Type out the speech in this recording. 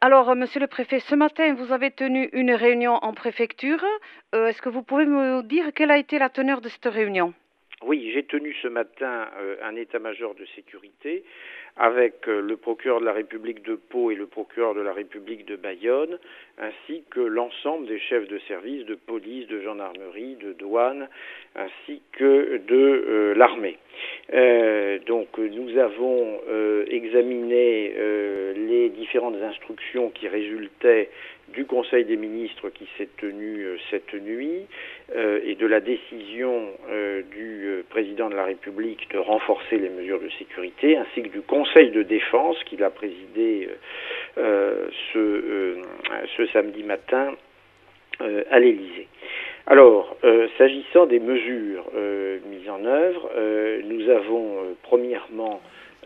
Alors, euh, monsieur le préfet, ce matin, vous avez tenu une réunion en préfecture. Euh, Est-ce que vous pouvez me dire quelle a été la teneur de cette réunion? Oui, j'ai tenu ce matin euh, un état-major de sécurité avec le procureur de la République de Pau et le procureur de la République de Bayonne, ainsi que l'ensemble des chefs de service de police, de gendarmerie, de douane, ainsi que de l'armée. Donc nous avons examiné différentes instructions qui résultaient du Conseil des ministres qui s'est tenu euh, cette nuit euh, et de la décision euh, du président de la République de renforcer les mesures de sécurité, ainsi que du Conseil de défense qu'il a présidé ce, samedi matin à l'Élysée. Alors, s'agissant des mesures mises en œuvre, nous avons premièrement